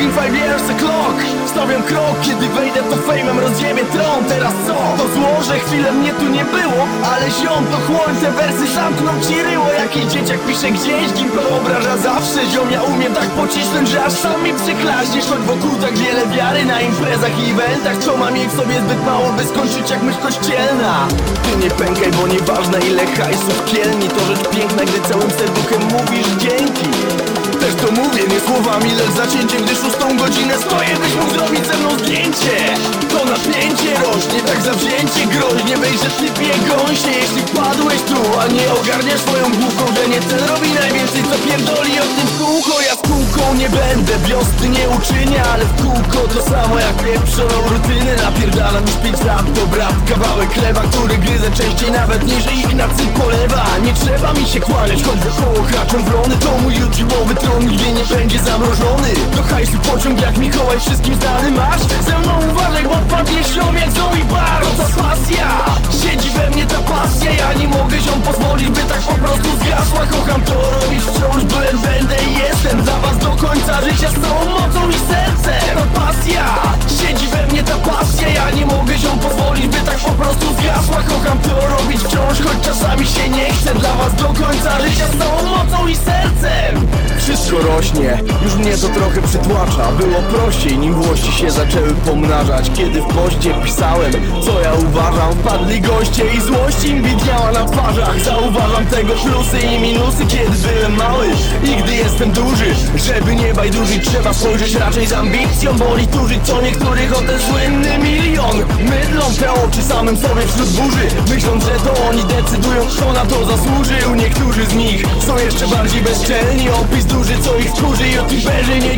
in five years a clock Stawiam krok, kiedy wejdę to fejmem rozdziemię tron. Teraz co? To zło, że chwilę mnie tu nie było. Ale ziom to chłoń, te wersy zamkną ci ryło. Jakiś dzieciak pisze gdzieś, kim wyobraża zawsze. Ziom, ja umiem tak pocisnąć, że aż sam mi przyklaźniesz Choć wokół tak wiele wiary na imprezach i eventach Co mam jej w sobie zbyt mało, by skończyć jak myśl kościelna. Ty nie pękaj, bo nieważne ile hajsów kielni To rzecz piękna, gdy całym serduchem mówisz nie słowami, lecz zacięciem Gdy szóstą godzinę stoję, byś mógł zrobić ze mną zdjęcie. To napięcie rośnie, tak zawzięcie. Groźnie że typie gąsie, jeśli wpadłeś tu A nie ogarniasz swoją główką, że nie ten robi najwięcej Co pierdoli o tym kółko, ja z kółką nie będę Wiosny nie uczynię, ale w kółko to samo jak pieprzoną rutynę Napierdalam już pięć lat, to brat, kawałek chleba Który gryzę częściej nawet niż Ignacy polewa. Nie trzeba mi się kłaniać, choć wokoło kraczą wrony. To mój YouTube'owy tron nigdy nie będzie zamrożony Do hajsu pociąg jak Mikołaj wszystkim znany masz. Ze mną uważaj, bo wpadnie ślub jak Zoe Bar. To ta pasja, siedzi we mnie ta pasja. Ja nie mogę się pozwolić, by tak po prostu zgasła. Kocham to robić wciąż, byłem, czasami się nie chce Dla was do końca życia z całą mocą i sercem. Wszystko rośnie, już mnie to trochę przytłacza. Było prościej, nim włości się zaczęły pomnażać. Kiedy w poście pisałem, co ja uważam Wpadli goście i na twarzach. Zauważam tego plusy i minusy, kiedy byłem mały. I gdy jestem duży, żeby nie bajdurzyć Trzeba spojrzeć raczej z ambicją Boli turzyć co niektórych o ten słynny milion. Mydlą te oczy samym sobie wśród burzy. Myśląc, że to oni decydują, kto na to zasłużył. Niektórzy z nich są jeszcze bardziej bezczelni. Opis duży, co ich niedzielni, nie w czerni,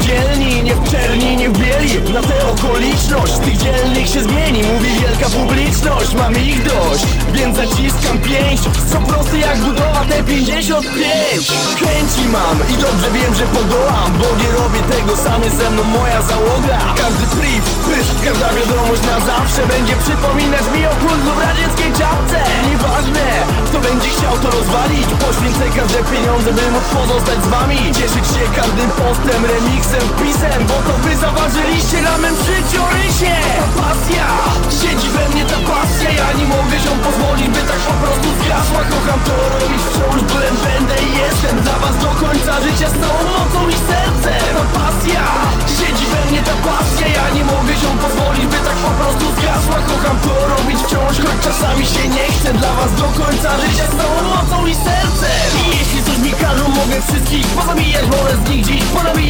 Na tę okoliczność tych dzielnych się zmieni Mówi wielka publiczność, mam ich dość Więc zaciskam pięść Co prosty jak budowa te 55 Chęci mam i dobrze wiem, że podołam Bo nie robię tego sam, ze mną moja załoga. Każdy priv, pysk, każda wiadomość na zawsze Będzie przypominać mi o kurzu w radzieckiej czapce. Nieważne, kto rozwalić Poświęcę każde pieniądze, by mógł pozostać z wami. Cieszyć się każdym postem, remixem, wpisem Bo to wy zaważyliście na mym życiorysie. Ta pasja, siedzi we mnie ta pasja Ja nie mogę się pozwolić, by tak po prostu zgasła. Kocham to robić wciąż, byłem, będę i jestem Dla was do końca życia z całą mocą czasami się nie chce Dla was do końca życia z całą mocą i sercem. I jeśli coś mi każą, mogę wszystkich. Pozabijać Wolę z nich dziś, ponabijać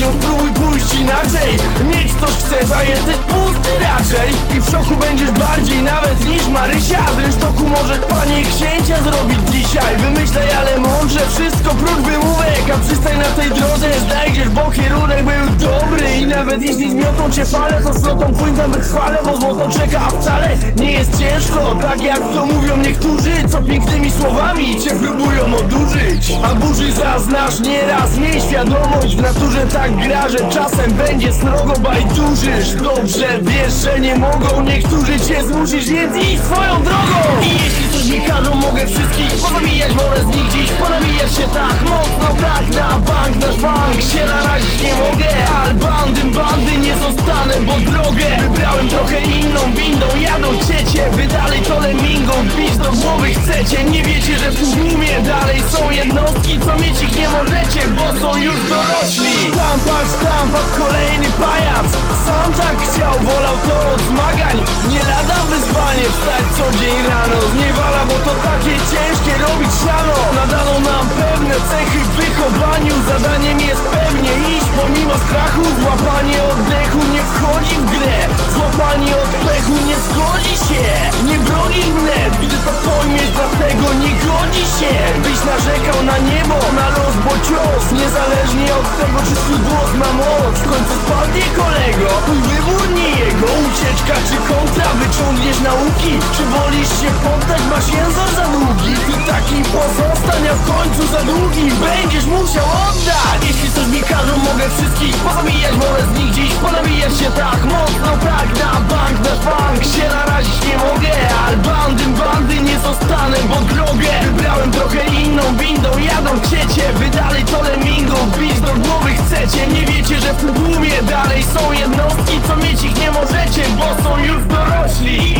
Ją spróbuj pójść inaczej. Mieć coś chcesz, a pusty raczej. I w szoku będziesz bardziej nawet niż Marysia. Wręcz toku możesz panie księcia zrobić dzisiaj. Wymyślaj, ale mądrze wszystko prócz wymówek A przystań na tej drodze, znajdziesz, bo kierunek był dobry I nawet jeśli zmiotą cię fale, to slotą płyną wychwale Bo złoto czeka, a wcale nie jest ciężko. Tak jak to mówią niektórzy, co pięknymi słowami cię próbują odurzyć. A burzy zaznasz nieraz, miej świadomość W naturze tak gra, że czasem będzie srogo bajdurzysz Dobrze wiesz, że nie mogą niektórzy cię zmusić, więc idź swoją drogą Każą, mogę wszystkich pozabijać Wolę z nich dziś ponabijać się tak mocno Tak na bank, nasz bank się narazić nie mogę Ale ciecie Wy dalej to lemingą, wbić do głowy chcecie. Nie wiecie, że w tłumie dalej są jednostki Co mieć ich nie możecie, bo są już dorośli. Tam patrz, tam patrz, kolejny pajac. Sam tak chciał, wolał to od zmagań. Nie lada wyzwanie wstać co dzień rano. Zniewala, bo to takie ciężkie robić siano. Nadano nam pewne cechy w wychowaniu. Zadaniem jest pewnie iść pomimo strachu. Złapanie oddechu nie wchodzi w grę Złapanie oddechu nie zgodzi się. Nie broni wnet, gdy to pojmiesz Dlatego nie godzi się. Byś narzekał na niebo, na los, bo cios. Niezależnie od tego czy twój głos ma moc. W końcu spadnie kolego Twój wybór nie jego. Ucieczka czy kontra Wyciągniesz nauki. Czy wolisz się poddać Masz język za długi. Ty taki pozostań a w końcu za długi. Będziesz musiał oddać. Jeśli coś mi każą mogę wszystkich Pozabijać. Wolę z nich dziś Ponabijać się tak Nie wiecie, że w tym tłumie dalej są jednostki Co mieć ich nie możecie, bo są już dorośli